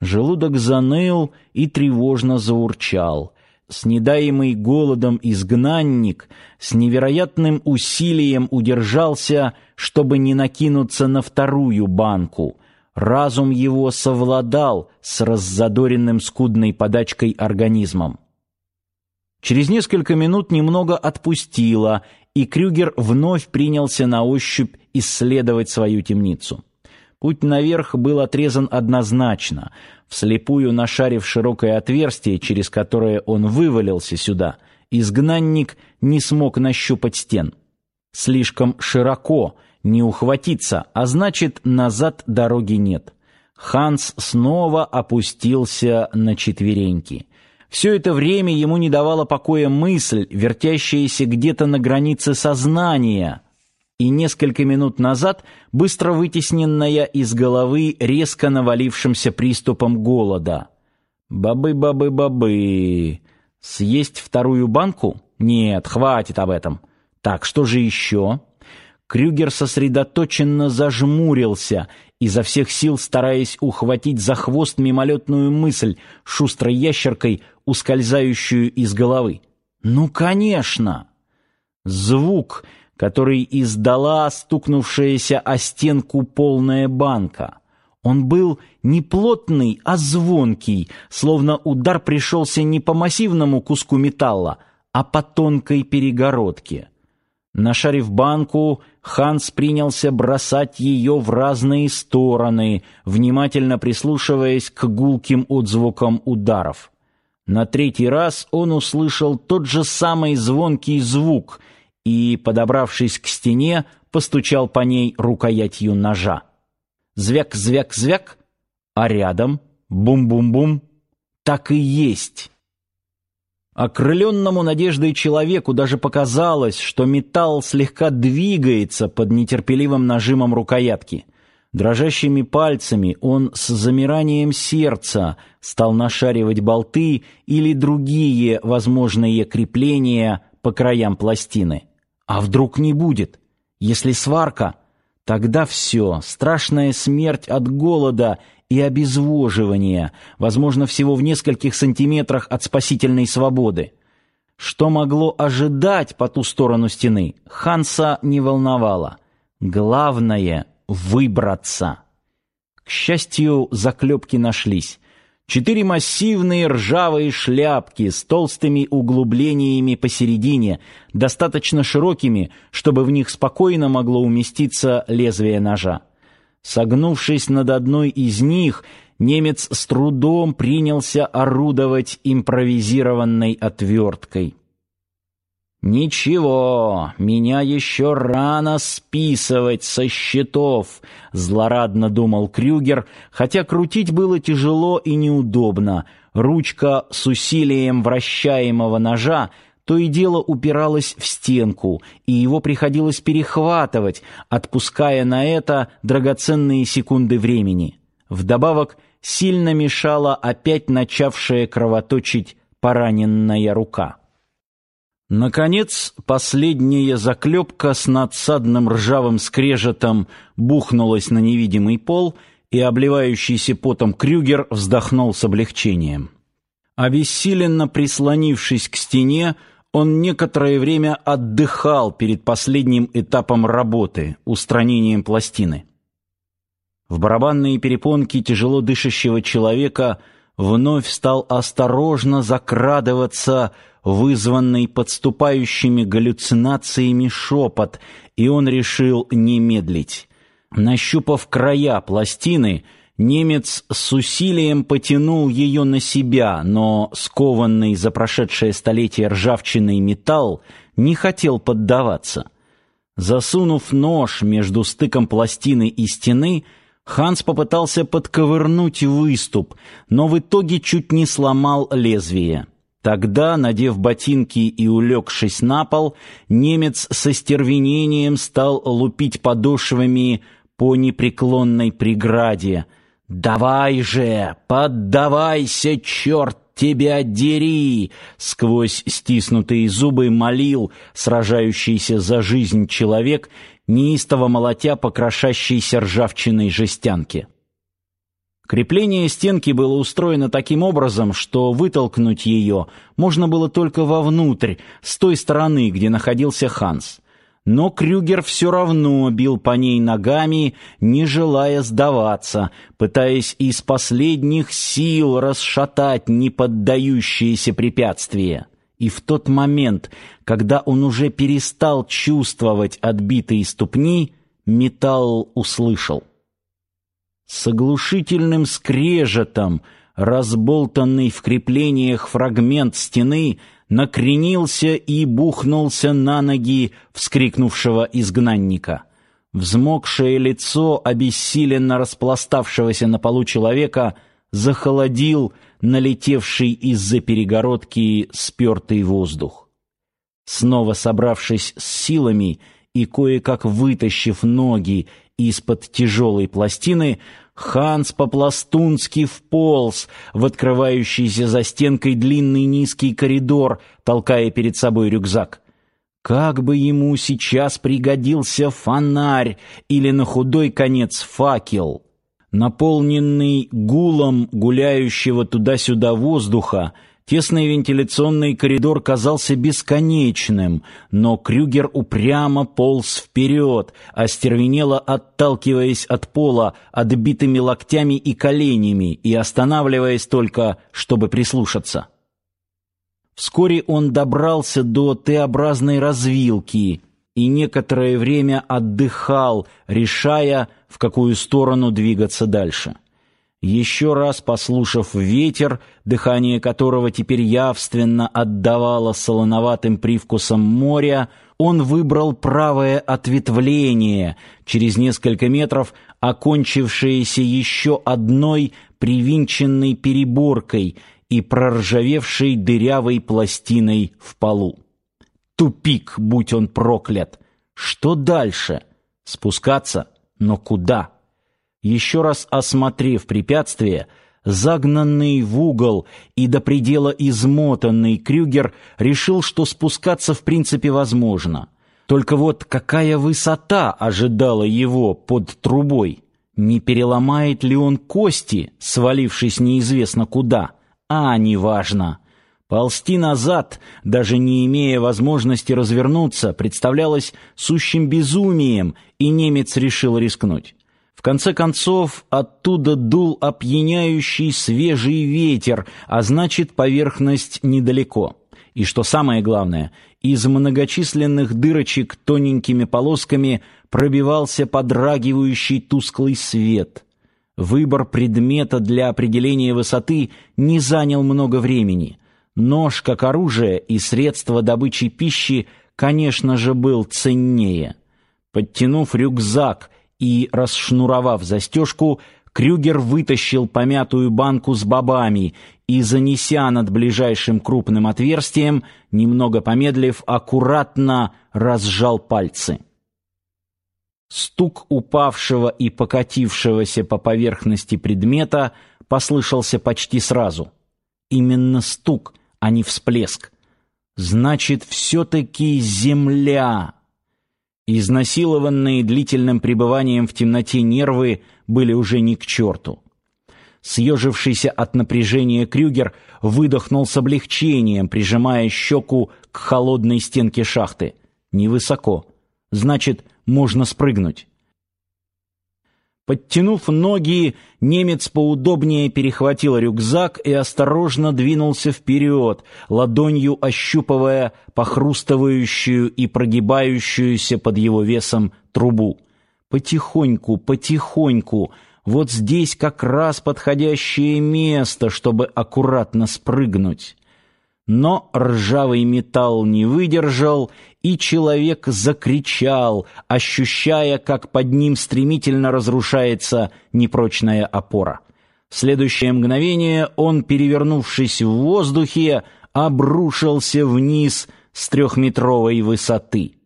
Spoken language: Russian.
Желудок заныл и тревожно заурчал. Снедаемый голодом изгнанник с невероятным усилием удержался, чтобы не накинуться на вторую банку. Разум его совладал с раззадоренным скудной подачкой организмом. Через несколько минут немного отпустило, и Крюгер вновь принялся на ощупь исследовать свою темницу. Путь наверх был отрезан однозначно. Вслепую нашарив широкое отверстие, через которое он вывалился сюда, изгнанник не смог нащупать стен. Слишком широко, не ухватиться, а значит, назад дороги нет. Ханс снова опустился на четвереньки. Все это время ему не давала покоя мысль, вертящаяся где-то на границе сознания — и несколько минут назад быстро вытесненная из головы резко навалившимся приступом голода. Бабы-бабы-бабы. Съесть вторую банку? Нет, хватит об этом. Так, что же еще? Крюгер сосредоточенно зажмурился, изо всех сил стараясь ухватить за хвост мимолетную мысль, шустрой ящеркой, ускользающую из головы. Ну, конечно. Звук который издала стукнувшаяся о стенку полная банка. Он был не плотный, а звонкий, словно удар пришелся не по массивному куску металла, а по тонкой перегородке. Нашарив банку, Ханс принялся бросать ее в разные стороны, внимательно прислушиваясь к гулким отзвукам ударов. На третий раз он услышал тот же самый звонкий звук — и, подобравшись к стене, постучал по ней рукоятью ножа. Звяк-звяк-звяк, а рядом бум-бум-бум. Так и есть. Окрыленному надеждой человеку даже показалось, что металл слегка двигается под нетерпеливым нажимом рукоятки. Дрожащими пальцами он с замиранием сердца стал нашаривать болты или другие возможные крепления по краям пластины. А вдруг не будет? Если сварка, тогда все, страшная смерть от голода и обезвоживания, возможно, всего в нескольких сантиметрах от спасительной свободы. Что могло ожидать по ту сторону стены, Ханса не волновало. Главное — выбраться. К счастью, заклепки нашлись. Четыре массивные ржавые шляпки с толстыми углублениями посередине, достаточно широкими, чтобы в них спокойно могло уместиться лезвие ножа. Согнувшись над одной из них, немец с трудом принялся орудовать импровизированной отверткой. «Ничего, меня еще рано списывать со счетов», — злорадно думал Крюгер, хотя крутить было тяжело и неудобно. Ручка с усилием вращаемого ножа то и дело упиралась в стенку, и его приходилось перехватывать, отпуская на это драгоценные секунды времени. Вдобавок сильно мешала опять начавшая кровоточить пораненная рука. Наконец, последняя заклепка с надсадным ржавым скрежетом бухнулась на невидимый пол, и обливающийся потом Крюгер вздохнул с облегчением. Обессиленно прислонившись к стене, он некоторое время отдыхал перед последним этапом работы устранением пластины. В барабанные перепонки тяжело дышащего человека вновь стал осторожно закрадываться вызванный подступающими галлюцинациями шепот, и он решил не медлить. Нащупав края пластины, немец с усилием потянул ее на себя, но скованный за прошедшее столетие ржавчиной металл не хотел поддаваться. Засунув нож между стыком пластины и стены, Ханс попытался подковырнуть выступ, но в итоге чуть не сломал лезвие. Тогда, надев ботинки и улегшись на пол, немец со стервенением стал лупить подошвами по непреклонной преграде. «Давай же, поддавайся, черт тебя дери!» Сквозь стиснутые зубы молил сражающийся за жизнь человек, неистово молотя по крошащейся ржавчиной жестянке. Крепление стенки было устроено таким образом, что вытолкнуть ее можно было только вовнутрь, с той стороны, где находился Ханс. Но Крюгер все равно бил по ней ногами, не желая сдаваться, пытаясь из последних сил расшатать неподдающиеся препятствия. И в тот момент, когда он уже перестал чувствовать отбитые ступни, металл услышал. С оглушительным скрежетом разболтанный в креплениях фрагмент стены накренился и бухнулся на ноги вскрикнувшего изгнанника. Взмокшее лицо обессиленно распластавшегося на полу человека захолодил налетевший из-за перегородки спёртый воздух. Снова собравшись с силами и кое-как вытащив ноги из-под тяжелой пластины, Ханс по-пластунски вполз в открывающийся за стенкой длинный низкий коридор, толкая перед собой рюкзак. Как бы ему сейчас пригодился фонарь или на худой конец факел. Наполненный гулом гуляющего туда-сюда воздуха, Тесный вентиляционный коридор казался бесконечным, но Крюгер упрямо полз вперед, остервенело отталкиваясь от пола отбитыми локтями и коленями и останавливаясь только, чтобы прислушаться. Вскоре он добрался до Т-образной развилки и некоторое время отдыхал, решая, в какую сторону двигаться дальше. Еще раз послушав ветер, дыхание которого теперь явственно отдавало солоноватым привкусом моря, он выбрал правое ответвление, через несколько метров окончившееся еще одной привинченной переборкой и проржавевшей дырявой пластиной в полу. Тупик, будь он проклят! Что дальше? Спускаться? Но куда? Еще раз осмотрев препятствие, загнанный в угол и до предела измотанный Крюгер решил, что спускаться в принципе возможно. Только вот какая высота ожидала его под трубой? Не переломает ли он кости, свалившись неизвестно куда? А, неважно. Ползти назад, даже не имея возможности развернуться, представлялось сущим безумием, и немец решил рискнуть конце концов, оттуда дул опьяняющий свежий ветер, а значит, поверхность недалеко. И что самое главное, из многочисленных дырочек тоненькими полосками пробивался подрагивающий тусклый свет. Выбор предмета для определения высоты не занял много времени. Нож как оружие и средство добычи пищи, конечно же, был ценнее. Подтянув рюкзак и, расшнуровав застежку, Крюгер вытащил помятую банку с бобами и, занеся над ближайшим крупным отверстием, немного помедлив, аккуратно разжал пальцы. Стук упавшего и покатившегося по поверхности предмета послышался почти сразу. Именно стук, а не всплеск. Значит, все-таки земля. Изнасилованные длительным пребыванием в темноте нервы были уже ни к черту. Съежившийся от напряжения Крюгер выдохнул с облегчением, прижимая щеку к холодной стенке шахты. Невысоко. Значит, можно спрыгнуть. Подтянув ноги, немец поудобнее перехватил рюкзак и осторожно двинулся вперед, ладонью ощупывая похрустывающую и прогибающуюся под его весом трубу. Потихоньку, потихоньку. Вот здесь как раз подходящее место, чтобы аккуратно спрыгнуть. Но ржавый металл не выдержал, и человек закричал, ощущая, как под ним стремительно разрушается непрочная опора. В следующее мгновение он, перевернувшись в воздухе, обрушился вниз с трехметровой высоты.